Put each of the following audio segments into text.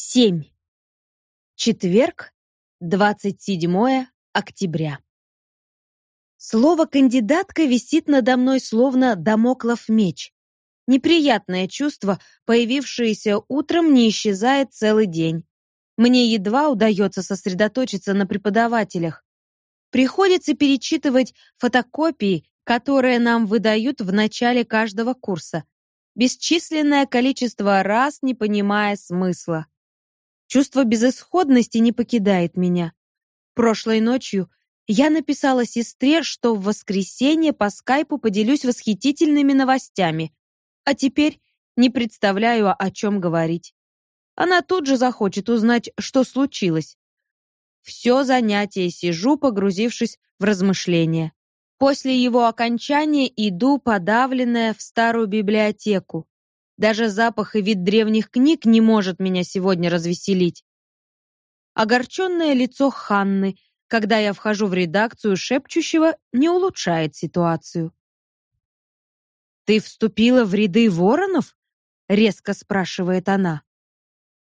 7. Четверг, 27 октября. Слово «кандидатка» висит надо мной словно домоклов меч. Неприятное чувство, появившееся утром, не исчезает целый день. Мне едва удается сосредоточиться на преподавателях. Приходится перечитывать фотокопии, которые нам выдают в начале каждого курса. Бесчисленное количество раз, не понимая смысла. Чувство безысходности не покидает меня. Прошлой ночью я написала сестре, что в воскресенье по скайпу поделюсь восхитительными новостями, а теперь не представляю, о чем говорить. Она тут же захочет узнать, что случилось. Все занятие сижу, погрузившись в размышления. После его окончания иду подавленная в старую библиотеку. Даже запах и вид древних книг не может меня сегодня развеселить. Огорченное лицо Ханны, когда я вхожу в редакцию шепчущего, не улучшает ситуацию. «Ты вступила в ряды воронов?» — резко спрашивает она.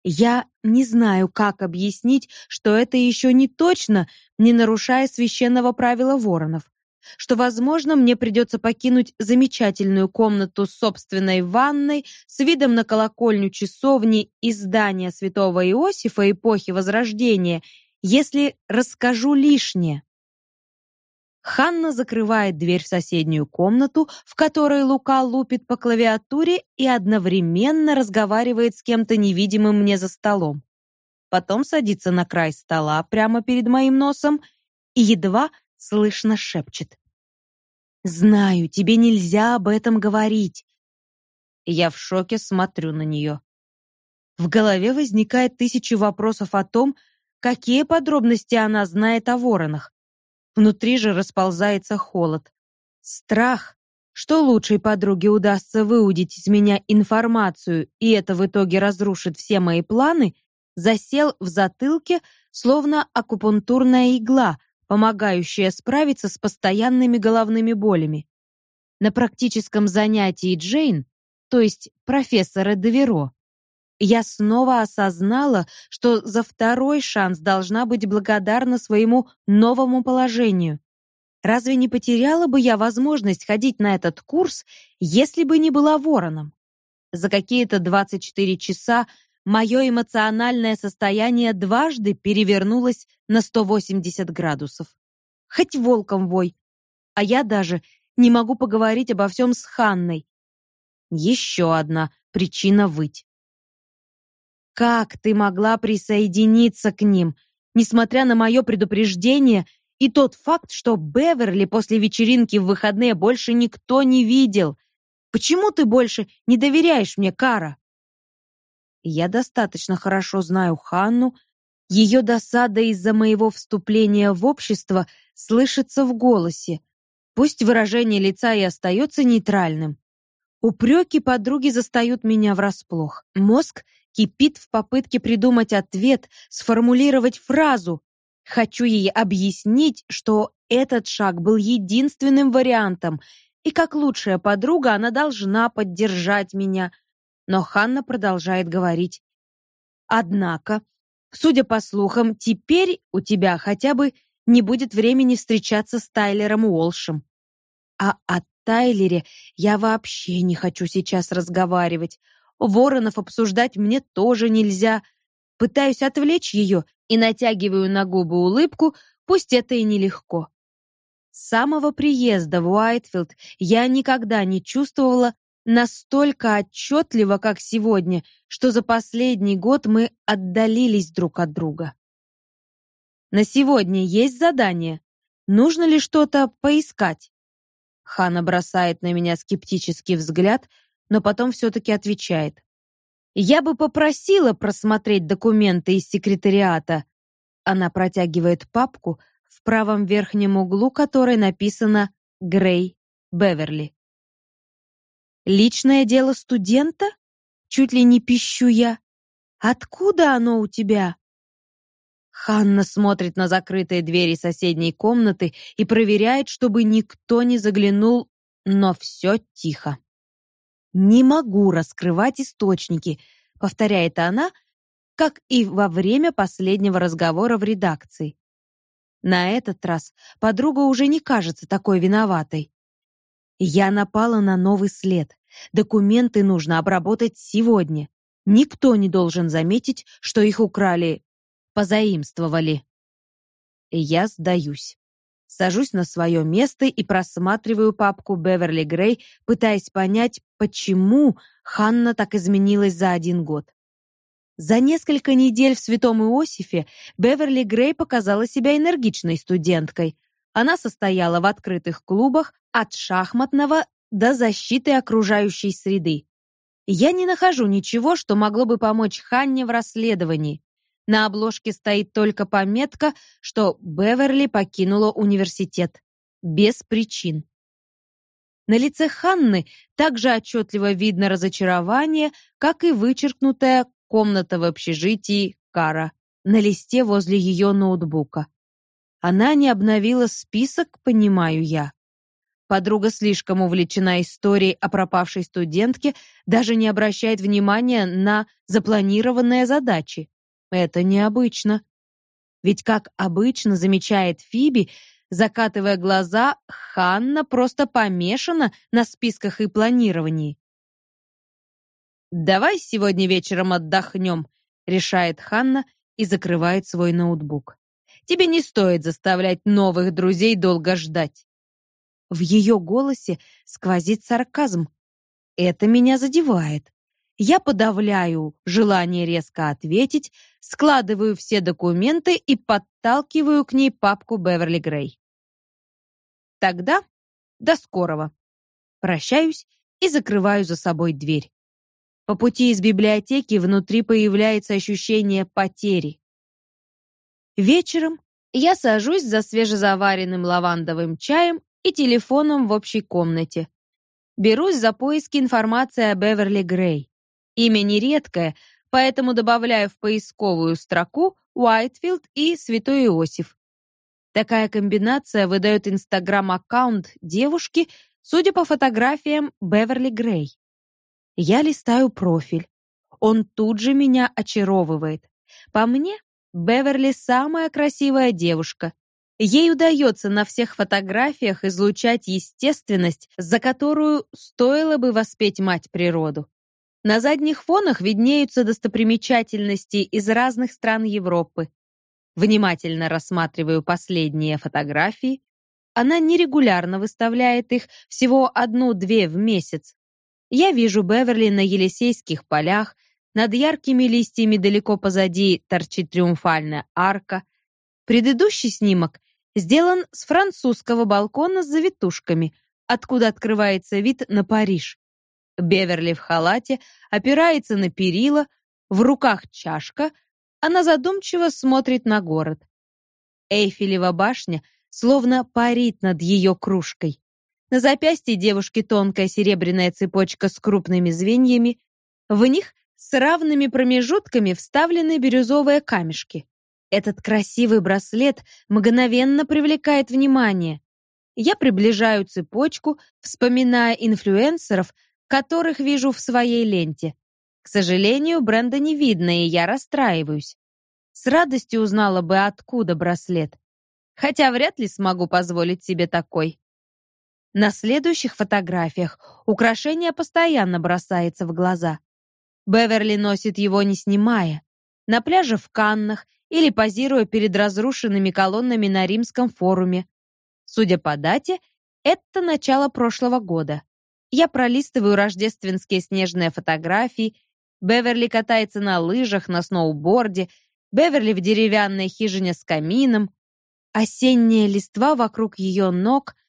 Я не знаю, как объяснить, что это еще не точно, не нарушая священного правила воронов что, возможно, мне придется покинуть замечательную комнату с собственной ванной с видом на колокольню часовни и здание святого Иосифа эпохи Возрождения, если расскажу лишнее. Ханна закрывает дверь в соседнюю комнату, в которой Лука лупит по клавиатуре и одновременно разговаривает с кем-то невидимым мне за столом. Потом садится на край стола прямо перед моим носом и едва слышно шепчет. «Знаю, тебе нельзя об этом говорить». Я в шоке смотрю на нее. В голове возникает тысячи вопросов о том, какие подробности она знает о воронах. Внутри же расползается холод. Страх, что лучшей подруге удастся выудить из меня информацию, и это в итоге разрушит все мои планы, засел в затылке, словно акупунктурная игла, помогающая справиться с постоянными головными болями. На практическом занятии Джейн, то есть профессора Деверо, я снова осознала, что за второй шанс должна быть благодарна своему новому положению. Разве не потеряла бы я возможность ходить на этот курс, если бы не была вороном? За какие-то 24 часа мое эмоциональное состояние дважды перевернулось на 180 градусов. Хоть волком вой. А я даже не могу поговорить обо всем с Ханной. Еще одна причина выть. Как ты могла присоединиться к ним, несмотря на мое предупреждение и тот факт, что Беверли после вечеринки в выходные больше никто не видел? Почему ты больше не доверяешь мне, Кара? Я достаточно хорошо знаю Ханну. Ее досада из-за моего вступления в общество слышится в голосе. Пусть выражение лица и остается нейтральным. Упреки подруги застают меня врасплох. Мозг кипит в попытке придумать ответ, сформулировать фразу. Хочу ей объяснить, что этот шаг был единственным вариантом, и как лучшая подруга она должна поддержать меня, но Ханна продолжает говорить. Однако, судя по слухам, теперь у тебя хотя бы не будет времени встречаться с Тайлером Уолшем. А о Тайлере я вообще не хочу сейчас разговаривать. Воронов обсуждать мне тоже нельзя. Пытаюсь отвлечь ее и натягиваю на губы улыбку, пусть это и нелегко. С самого приезда в Уайтфилд я никогда не чувствовала настолько отчетливо, как сегодня, что за последний год мы отдалились друг от друга. На сегодня есть задание. Нужно ли что-то поискать? Хана бросает на меня скептический взгляд, но потом все-таки отвечает. Я бы попросила просмотреть документы из секретариата. Она протягивает папку, в правом верхнем углу которой написано Грей Беверли. Личное дело студента? Чуть ли не пищу я. Откуда оно у тебя? Ханна смотрит на закрытые двери соседней комнаты и проверяет, чтобы никто не заглянул, но все тихо. Не могу раскрывать источники, повторяет она, как и во время последнего разговора в редакции. На этот раз подруга уже не кажется такой виноватой. Я напала на новый след. Документы нужно обработать сегодня. Никто не должен заметить, что их украли, позаимствовали. Я сдаюсь. Сажусь на свое место и просматриваю папку Беверли Грей, пытаясь понять, почему Ханна так изменилась за один год. За несколько недель в Святом Иосифе Беверли Грей показала себя энергичной студенткой. Она состояла в открытых клубах от шахматного до защиты окружающей среды. Я не нахожу ничего, что могло бы помочь Ханне в расследовании. На обложке стоит только пометка, что Беверли покинула университет без причин. На лице Ханны также отчетливо видно разочарование, как и вычеркнутая комната в общежитии Кара на листе возле ее ноутбука. Она не обновила список, понимаю я. Подруга слишком увлечена историей о пропавшей студентке, даже не обращает внимания на запланированные задачи. Это необычно. Ведь как обычно замечает Фиби, закатывая глаза, Ханна просто помешана на списках и планировании. «Давай сегодня вечером отдохнем», — решает Ханна и закрывает свой ноутбук. «Тебе не стоит заставлять новых друзей долго ждать». В ее голосе сквозит сарказм. Это меня задевает. Я подавляю желание резко ответить, складываю все документы и подталкиваю к ней папку Беверли Грей. Тогда до скорого. Прощаюсь и закрываю за собой дверь. По пути из библиотеки внутри появляется ощущение потери. Вечером я сажусь за свежезаваренным лавандовым чаем и телефоном в общей комнате. Берусь за поиски информации о Беверли Грей. Имя нередкое, поэтому добавляю в поисковую строку Уайтфилд и Святой Иосиф. Такая комбинация выдает инстаграм-аккаунт девушки, судя по фотографиям, Беверли Грей. Я листаю профиль. Он тут же меня очаровывает. По мне, Беверли самая красивая девушка. Ей удается на всех фотографиях излучать естественность, за которую стоило бы воспеть мать природу. На задних фонах виднеются достопримечательности из разных стран Европы. Внимательно рассматриваю последние фотографии. Она нерегулярно выставляет их, всего одну-две в месяц, я вижу Беверли на Елисейских полях, над яркими листьями далеко позади торчит триумфальная арка. Предыдущий снимок сделан с французского балкона с завитушками, откуда открывается вид на Париж. Беверли в халате опирается на перила, в руках чашка, она задумчиво смотрит на город. Эйфелева башня словно парит над ее кружкой. На запястье девушки тонкая серебряная цепочка с крупными звеньями. В них с равными промежутками вставлены бирюзовые камешки. Этот красивый браслет мгновенно привлекает внимание. Я приближаю цепочку, вспоминая инфлюенсеров, которых вижу в своей ленте. К сожалению, бренда не видно, и я расстраиваюсь. С радостью узнала бы, откуда браслет. Хотя вряд ли смогу позволить себе такой. На следующих фотографиях украшение постоянно бросается в глаза. Беверли носит его не снимая. На пляже в Каннах или позируя перед разрушенными колоннами на Римском форуме. Судя по дате, это начало прошлого года. Я пролистываю рождественские снежные фотографии. Беверли катается на лыжах, на сноуборде. Беверли в деревянной хижине с камином. Осенняя листва вокруг ее ног —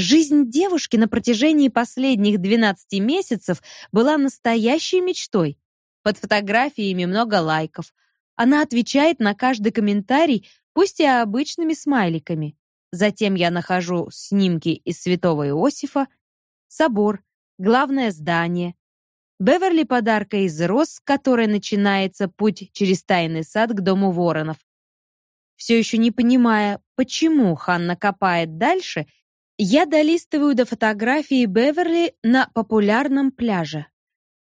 Жизнь девушки на протяжении последних 12 месяцев была настоящей мечтой. Под фотографиями много лайков. Она отвечает на каждый комментарий, пусть и обычными смайликами. Затем я нахожу снимки из Святого Иосифа, собор, главное здание, Беверли подарка из роз, которой начинается путь через тайный сад к дому воронов. Все еще не понимая, почему Ханна копает дальше, я долистываю до фотографии Беверли на популярном пляже.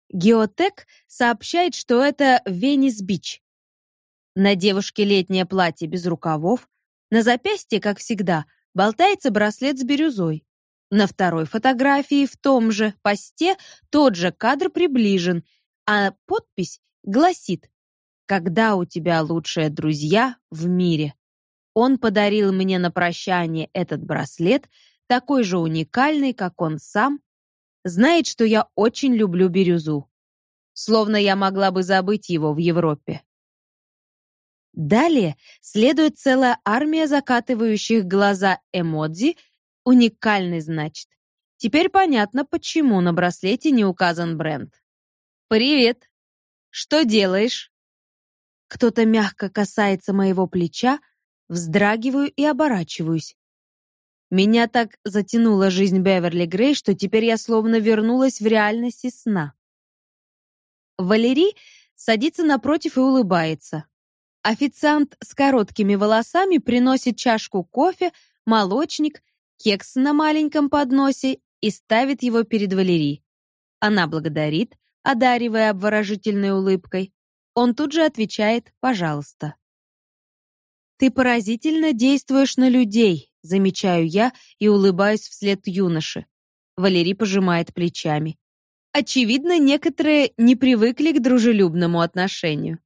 Геотек сообщает, что это Венес-Бич. На девушке летнее платье без рукавов, на запястье, как всегда, болтается браслет с бирюзой. На второй фотографии в том же посте тот же кадр приближен, а подпись гласит «Когда у тебя лучшие друзья в мире». Он подарил мне на прощание этот браслет, такой же уникальный, как он сам, знает, что я очень люблю бирюзу. Словно я могла бы забыть его в Европе. Далее следует целая армия закатывающих глаза эмодзи, уникальный, значит. Теперь понятно, почему на браслете не указан бренд. «Привет! Что делаешь?» Кто-то мягко касается моего плеча, вздрагиваю и оборачиваюсь. Меня так затянула жизнь Беверли Грей, что теперь я словно вернулась в реальность из сна. Валерий садится напротив и улыбается. Официант с короткими волосами приносит чашку кофе, молочник, кекс на маленьком подносе и ставит его перед Валерий. Она благодарит, одаривая обворожительной улыбкой. Он тут же отвечает «пожалуйста». «Ты поразительно действуешь на людей», замечаю я и улыбаюсь вслед юноше. Валерий пожимает плечами. Очевидно, некоторые не привыкли к дружелюбному отношению.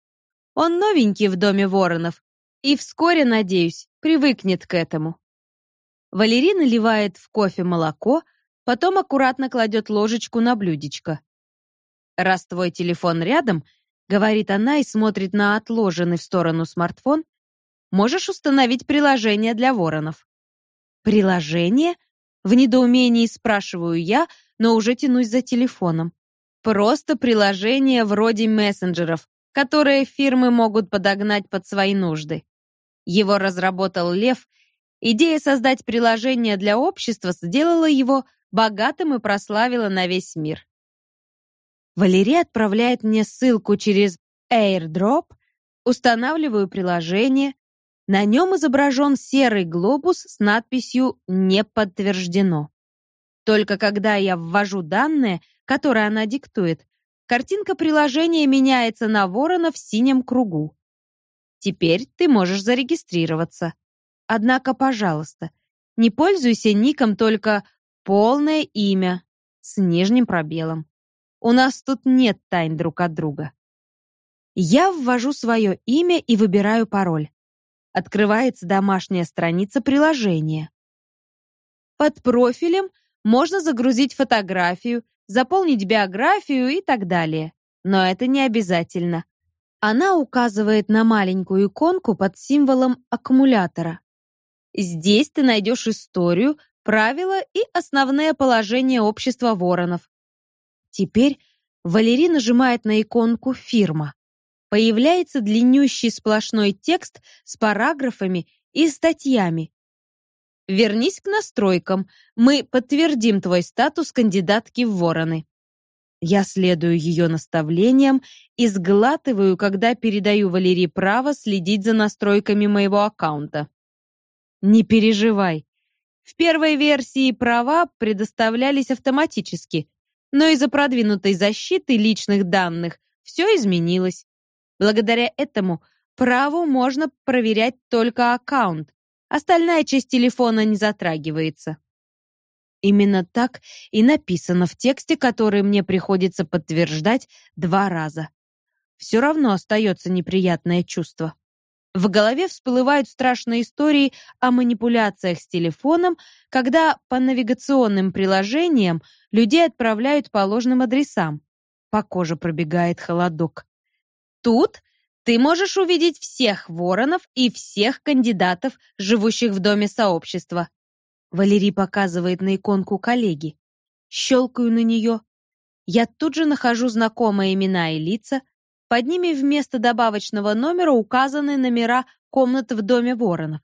Он новенький в доме Воронов и вскоре, надеюсь, привыкнет к этому. Валерий наливает в кофе молоко, потом аккуратно кладет ложечку на блюдечко. «Раз твой телефон рядом», — говорит она и смотрит на отложенный в сторону смартфон, «можешь установить приложение для воронов». «Приложение?» — в недоумении спрашиваю я, но уже тянусь за телефоном. Просто приложение вроде мессенджеров, которые фирмы могут подогнать под свои нужды. Его разработал Лев. Идея создать приложение для общества сделала его богатым и прославила на весь мир. Валерия отправляет мне ссылку через AirDrop, устанавливаю приложение. На нем изображен серый глобус с надписью «Не подтверждено». Только когда я ввожу данные, которые она диктует, Картинка приложения меняется на ворона в синем кругу. Теперь ты можешь зарегистрироваться. Однако, пожалуйста, не пользуйся ником только полное имя с нижним пробелом. У нас тут нет тайн друг от друга. Я ввожу свое имя и выбираю пароль. Открывается домашняя страница приложения. Под профилем можно загрузить фотографию, заполнить биографию и так далее. Но это не обязательно. Она указывает на маленькую иконку под символом аккумулятора. Здесь ты найдешь историю, правила и основные положения общества воронов. Теперь Валерий нажимает на иконку «Фирма». Появляется длиннющий сплошной текст с параграфами и статьями. Вернись к настройкам. Мы подтвердим твой статус кандидатки в вороны. Я следую ее наставлениям и сглатываю, когда передаю Валерии право следить за настройками моего аккаунта. Не переживай. В первой версии права предоставлялись автоматически, но из-за продвинутой защиты личных данных все изменилось. Благодаря этому праву можно проверять только аккаунт, Остальная часть телефона не затрагивается. Именно так и написано в тексте, который мне приходится подтверждать два раза. Все равно остается неприятное чувство. В голове всплывают страшные истории о манипуляциях с телефоном, когда по навигационным приложениям людей отправляют по ложным адресам. По коже пробегает холодок. Тут ты можешь увидеть всех воронов и всех кандидатов, живущих в доме сообщества. Валерий показывает на иконку коллеги. Щелкаю на нее. Я тут же нахожу знакомые имена и лица. Под ними вместо добавочного номера указаны номера комнат в доме воронов.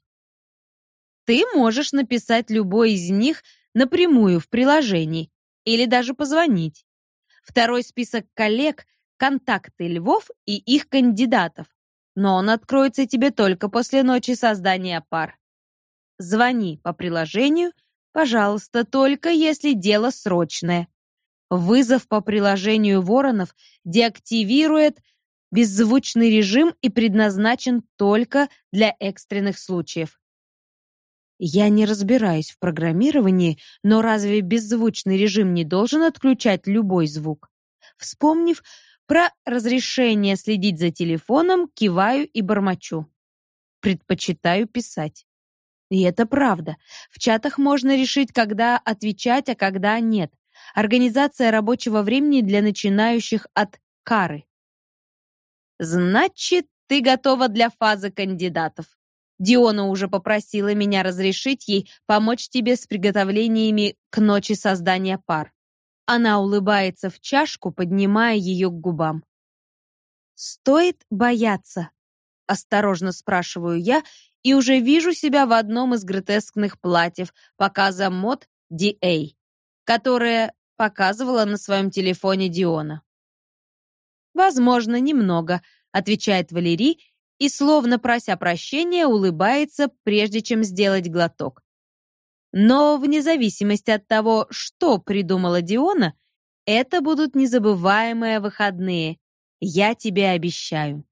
Ты можешь написать любой из них напрямую в приложении или даже позвонить. Второй список коллег контакты львов и их кандидатов, но он откроется тебе только после ночи создания пар. Звони по приложению, пожалуйста, только если дело срочное. Вызов по приложению Воронов деактивирует беззвучный режим и предназначен только для экстренных случаев. Я не разбираюсь в программировании, но разве беззвучный режим не должен отключать любой звук? Вспомнив про разрешение следить за телефоном, киваю и бормочу. Предпочитаю писать. И это правда. В чатах можно решить, когда отвечать, а когда нет. Организация рабочего времени для начинающих от кары. Значит, ты готова для фазы кандидатов. Диона уже попросила меня разрешить ей помочь тебе с приготовлениями к ночи создания пар. Она улыбается в чашку, поднимая ее к губам. Стоит бояться? Осторожно спрашиваю я и уже вижу себя в одном из гротескных платьев показа мод DA, которое показывала на своем телефоне Диона. Возможно, немного, отвечает Валерий и словно прося прощения улыбается, прежде чем сделать глоток. Но вне зависимости от того, что придумала Диона, это будут незабываемые выходные. Я тебе обещаю.